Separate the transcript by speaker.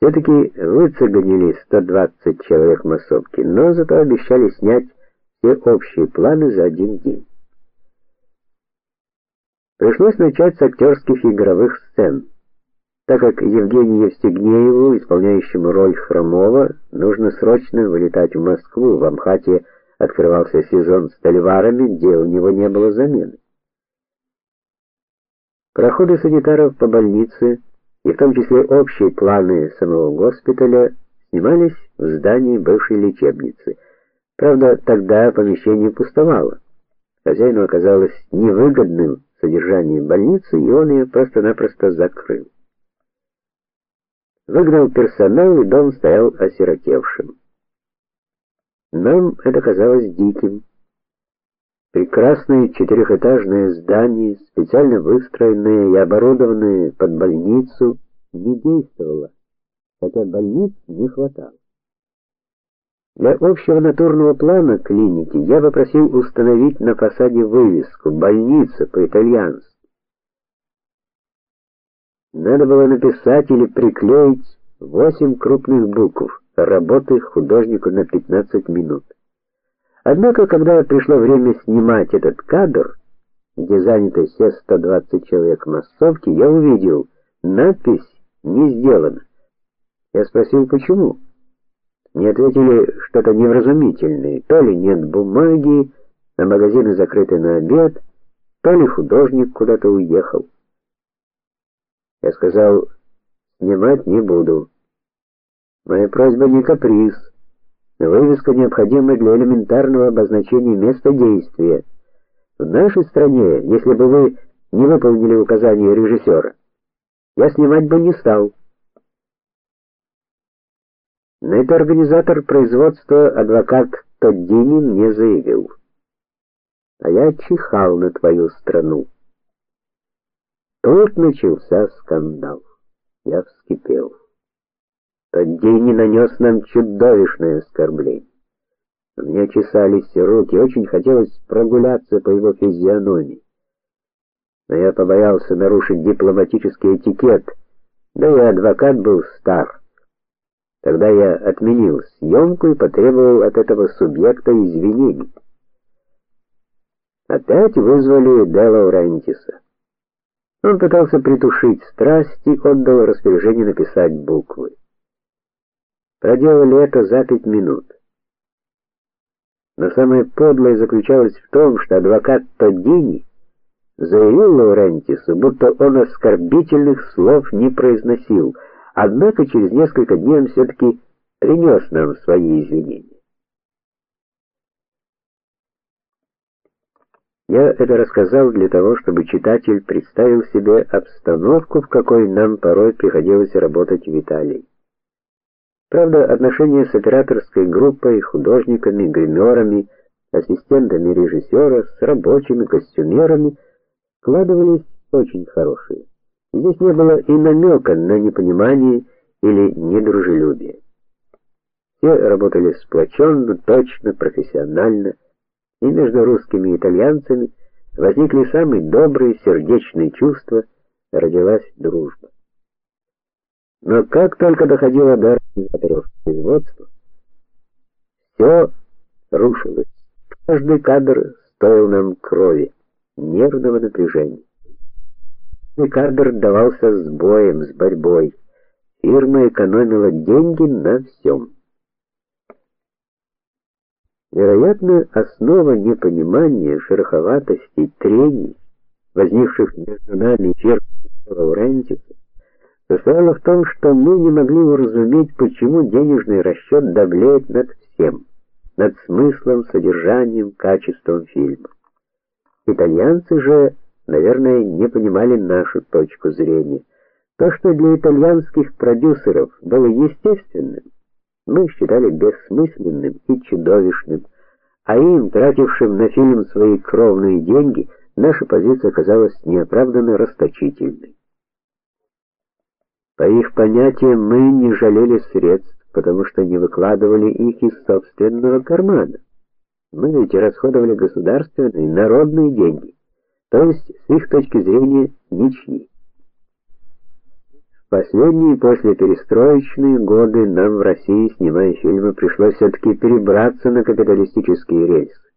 Speaker 1: все таки выцегонили 120 человек массовки, но зато обещали снять все общие планы за один день. Пришлось начать с актерских игровых сцен. Так как Евгению Евстигнееву, исполняющему роль Хромова, нужно срочно вылетать в Москву, в Амхате открывался сезон с тальварами, где у него не было замены. Проходы санитаров по больнице и в том числе общие планы самого госпиталя снимались в здании бывшей лечебницы. Правда, тогда помещение пустовало. Хозяину оказалось невыгодным содержание больницы, и он ее просто-напросто закрыл. Выгнал персонал, и дом стоял осиротевшим. Нам это казалось диким. Прекрасное четырехэтажное здание, специально выстроенное и оборудованное под больницу, не действовало, хотя больниц не хватало. Для общего натурного плана клиники я попросил установить на фасаде вывеску больница по-итальянски. Надо было написать или приклеить восемь крупных букв: работы художнику на 15 минут. Однако, когда пришло время снимать этот кадр, где заняты все 120 человек массовки, я увидел, надпись не сделана. Я спросил, почему. Мне ответили что-то невразумительное. То ли нет бумаги, а магазины закрыты на обед, то ли художник куда-то уехал. Я сказал: "Снимать не буду. Моя просьба не каприз. Вывеска необходима для элементарного обозначения места действия. В нашей стране, если бы вы не выполнили указания режиссера, я снимать бы не стал. На это организатор производства адвокат Тоддини мне заявил: "А я чихал на твою страну". Тут начался скандал. Я вскипел. Не нанес нам чудовищное оскорбление. У меня чесались руки, очень хотелось прогуляться по его физиономии. Но я побоялся нарушить дипломатический этикет. Да и адвокат был стар. Тогда я отменил съемку и потребовал от этого субъекта извинений. Опять вызвали Де Лаурентиса. Он пытался притушить страсть и отдал распоряжение написать буквы. Проделали это за пять минут. Но самое подлое заключалось в том, что адвокат Тоддини заявил Лаурентису, будто он оскорбительных слов не произносил, однако через несколько дней он все таки принес нам свои извинения. Я это рассказал для того, чтобы читатель представил себе обстановку, в какой нам порой приходилось работать в Италии. Правда, отношения с операторской группой, художниками, гримерами, ассистентами режиссера, с рабочими, костюмерами складывались очень хорошие. Здесь не было и намека на непонимание или недружелюбие. Все работали сплоченно, точно, профессионально, и между русскими и итальянцами возникли самые добрые сердечные чувства, родилась дружба. Но как только доходило до организаторов производства, все рушилось. Каждый кадр стоил нам крови, нервного напряжения. И кадр давался с боем, с борьбой. Фирма экономила деньги на всем. Вероятно, основа непонимания, шероховатости, трений, возникших между нами и Черком Лаврентиса, состояла в том, что мы не могли уразуметь, почему денежный расчет давлеет над всем, над смыслом, содержанием, качеством фильма. Итальянцы же, наверное, не понимали нашу точку зрения. То, что для итальянских продюсеров было естественным, мы считали бессмысленным и чудовищным, а им, тратившим на фильм свои кровные деньги, наша позиция казалась неоправданно расточительной. По их понятиям мы не жалели средств, потому что не выкладывали их из собственного кармана. Мы ведь расходовали государственные, народные деньги, то есть с их точки зрения ничьи. последние после перестроечные годы нам в России, снимая фильмы, пришлось все таки перебраться на капиталистические рельсы.